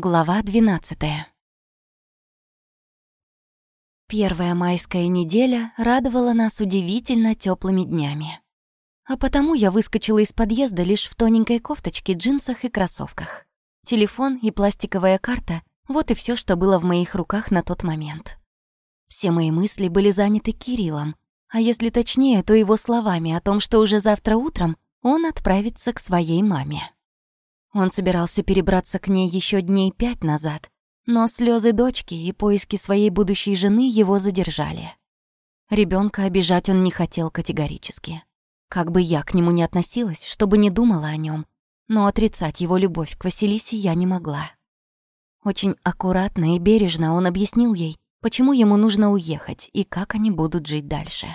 Глава 12 Первая майская неделя радовала нас удивительно теплыми днями. А потому я выскочила из подъезда лишь в тоненькой кофточке, джинсах и кроссовках. Телефон и пластиковая карта — вот и все, что было в моих руках на тот момент. Все мои мысли были заняты Кириллом, а если точнее, то его словами о том, что уже завтра утром он отправится к своей маме. Он собирался перебраться к ней еще дней пять назад, но слезы дочки и поиски своей будущей жены его задержали. Ребенка обижать он не хотел категорически. Как бы я к нему ни относилась, чтобы не думала о нем, но отрицать его любовь к Василисе я не могла. Очень аккуратно и бережно он объяснил ей, почему ему нужно уехать и как они будут жить дальше.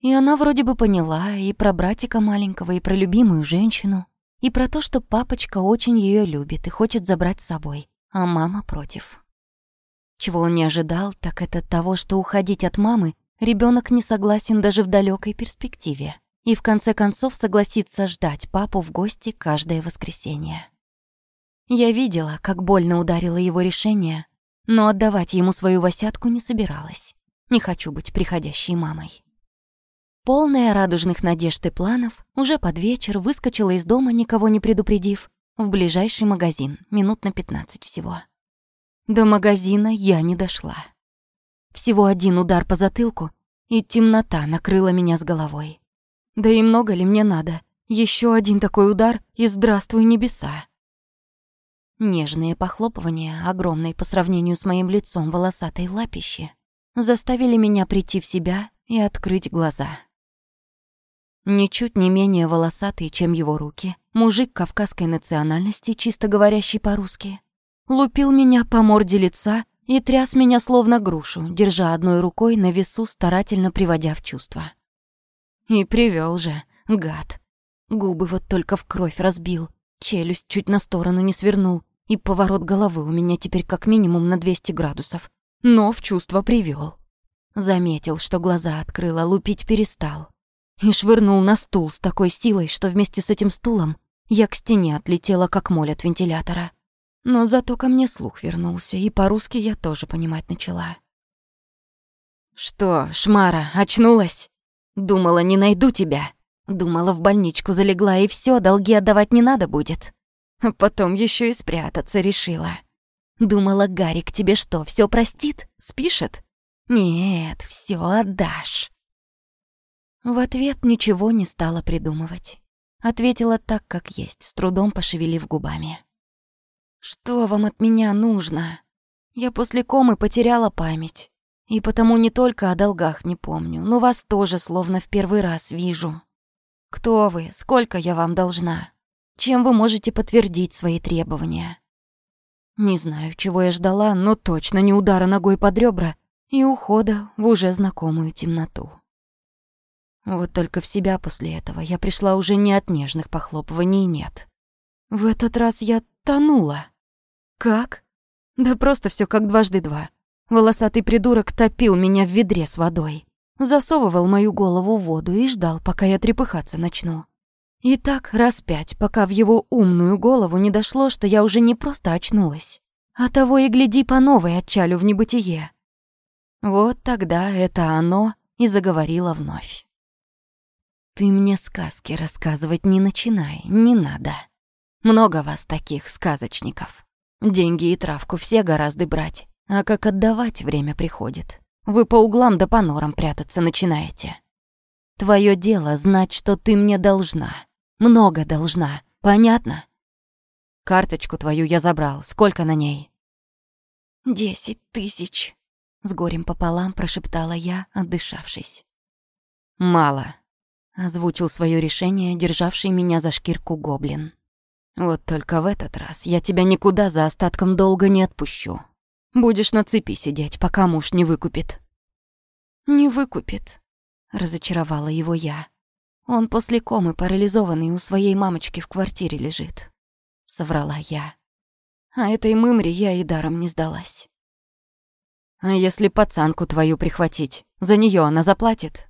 И она вроде бы поняла и про братика маленького, и про любимую женщину и про то, что папочка очень ее любит и хочет забрать с собой, а мама против. Чего он не ожидал, так это того, что уходить от мамы ребенок не согласен даже в далекой перспективе и в конце концов согласится ждать папу в гости каждое воскресенье. Я видела, как больно ударило его решение, но отдавать ему свою восятку не собиралась. Не хочу быть приходящей мамой полная радужных надежд и планов, уже под вечер выскочила из дома, никого не предупредив, в ближайший магазин, минут на 15 всего. До магазина я не дошла. Всего один удар по затылку, и темнота накрыла меня с головой. Да и много ли мне надо? Еще один такой удар, и здравствуй, небеса. Нежные похлопывания, огромные по сравнению с моим лицом волосатой лапищи, заставили меня прийти в себя и открыть глаза ничуть не менее волосатый, чем его руки, мужик кавказской национальности, чисто говорящий по-русски, лупил меня по морде лица и тряс меня словно грушу, держа одной рукой на весу, старательно приводя в чувство. И привел же, гад. Губы вот только в кровь разбил, челюсть чуть на сторону не свернул, и поворот головы у меня теперь как минимум на 200 градусов. Но в чувство привел. Заметил, что глаза открыла, лупить перестал и швырнул на стул с такой силой, что вместе с этим стулом я к стене отлетела, как моль от вентилятора. Но зато ко мне слух вернулся, и по-русски я тоже понимать начала. «Что, Шмара, очнулась? Думала, не найду тебя. Думала, в больничку залегла, и все, долги отдавать не надо будет. А потом еще и спрятаться решила. Думала, Гарик тебе что, все простит? Спишет? Нет, все отдашь». В ответ ничего не стала придумывать. Ответила так, как есть, с трудом пошевелив губами. «Что вам от меня нужно? Я после комы потеряла память. И потому не только о долгах не помню, но вас тоже словно в первый раз вижу. Кто вы? Сколько я вам должна? Чем вы можете подтвердить свои требования?» Не знаю, чего я ждала, но точно не удара ногой под ребра и ухода в уже знакомую темноту. Вот только в себя после этого я пришла уже не от нежных похлопываний, нет. В этот раз я тонула. Как? Да просто все как дважды два. Волосатый придурок топил меня в ведре с водой. Засовывал мою голову в воду и ждал, пока я трепыхаться начну. И так раз пять, пока в его умную голову не дошло, что я уже не просто очнулась, а того и гляди по новой отчалю в небытие. Вот тогда это оно и заговорило вновь. Ты мне сказки рассказывать не начинай, не надо. Много вас таких сказочников. Деньги и травку все гораздо брать, а как отдавать время приходит. Вы по углам да по норам прятаться начинаете. Твое дело знать, что ты мне должна. Много должна, понятно? Карточку твою я забрал, сколько на ней? «Десять тысяч», — с горем пополам прошептала я, отдышавшись. «Мало», Озвучил свое решение, державший меня за шкирку гоблин. «Вот только в этот раз я тебя никуда за остатком долго не отпущу. Будешь на цепи сидеть, пока муж не выкупит». «Не выкупит», — разочаровала его я. «Он после комы парализованный у своей мамочки в квартире лежит», — соврала я. «А этой мымре я и даром не сдалась». «А если пацанку твою прихватить, за нее она заплатит?»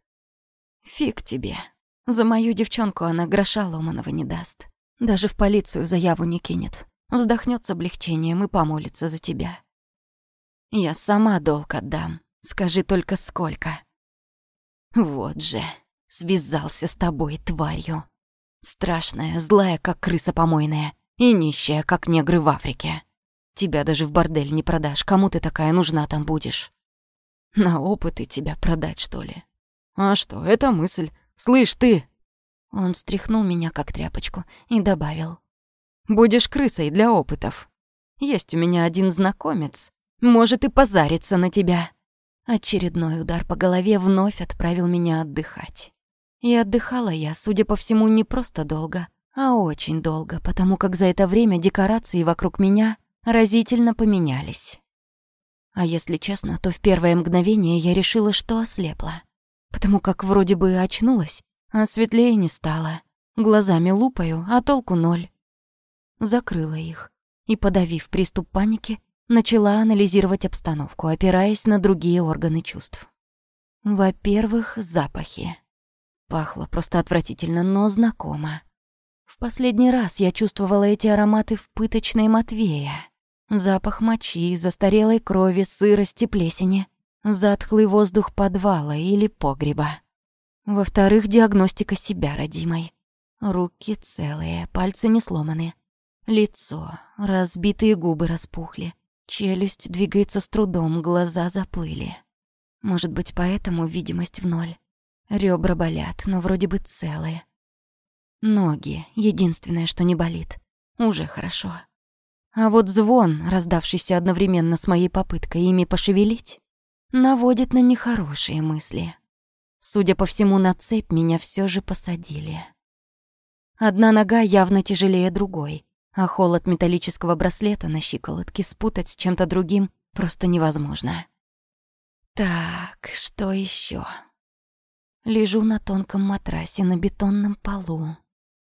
«Фиг тебе», за мою девчонку она гроша ломаного не даст. Даже в полицию заяву не кинет. Вздохнет с облегчением и помолится за тебя. Я сама долг отдам. Скажи только сколько. Вот же, связался с тобой, тварью. Страшная, злая, как крыса помойная, и нищая, как негры в Африке. Тебя даже в бордель не продашь, кому ты такая нужна там будешь? На опыты тебя продать, что ли? А что, это мысль. Слышь ты!» Он встряхнул меня как тряпочку и добавил. «Будешь крысой для опытов. Есть у меня один знакомец. Может и позариться на тебя». Очередной удар по голове вновь отправил меня отдыхать. И отдыхала я, судя по всему, не просто долго, а очень долго, потому как за это время декорации вокруг меня разительно поменялись. А если честно, то в первое мгновение я решила, что ослепла потому как вроде бы очнулась, а светлее не стало. Глазами лупаю, а толку ноль. Закрыла их и, подавив приступ паники, начала анализировать обстановку, опираясь на другие органы чувств. Во-первых, запахи. Пахло просто отвратительно, но знакомо. В последний раз я чувствовала эти ароматы в пыточной Матвея. Запах мочи, застарелой крови, сырости, плесени — затхлый воздух подвала или погреба. Во-вторых, диагностика себя родимой. Руки целые, пальцы не сломаны. Лицо, разбитые губы распухли. Челюсть двигается с трудом, глаза заплыли. Может быть, поэтому видимость в ноль. Ребра болят, но вроде бы целые. Ноги — единственное, что не болит. Уже хорошо. А вот звон, раздавшийся одновременно с моей попыткой ими пошевелить, наводит на нехорошие мысли. Судя по всему, на цепь меня все же посадили. Одна нога явно тяжелее другой, а холод металлического браслета на щиколотке спутать с чем-то другим просто невозможно. Так, что еще? Лежу на тонком матрасе на бетонном полу.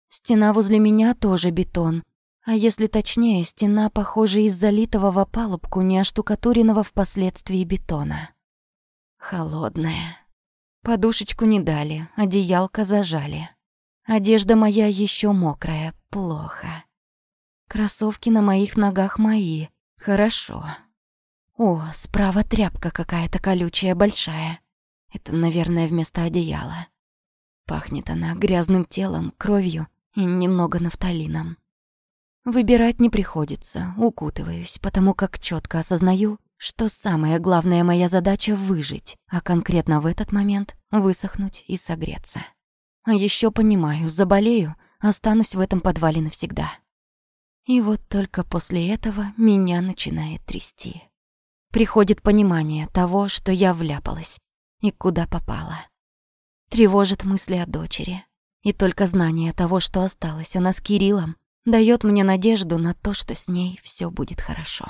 Стена возле меня тоже бетон, а если точнее, стена, похожа из залитого в опалубку, не оштукатуренного впоследствии бетона. Холодная. Подушечку не дали, одеялка зажали. Одежда моя еще мокрая, плохо. Кроссовки на моих ногах мои, хорошо. О, справа тряпка какая-то колючая, большая. Это, наверное, вместо одеяла. Пахнет она грязным телом, кровью и немного нафталином. Выбирать не приходится, укутываюсь, потому как четко осознаю, что самая главная моя задача — выжить, а конкретно в этот момент — высохнуть и согреться. А еще понимаю, заболею, останусь в этом подвале навсегда. И вот только после этого меня начинает трясти. Приходит понимание того, что я вляпалась и куда попала. Тревожит мысли о дочери. И только знание того, что осталось она с Кириллом, дает мне надежду на то, что с ней все будет хорошо.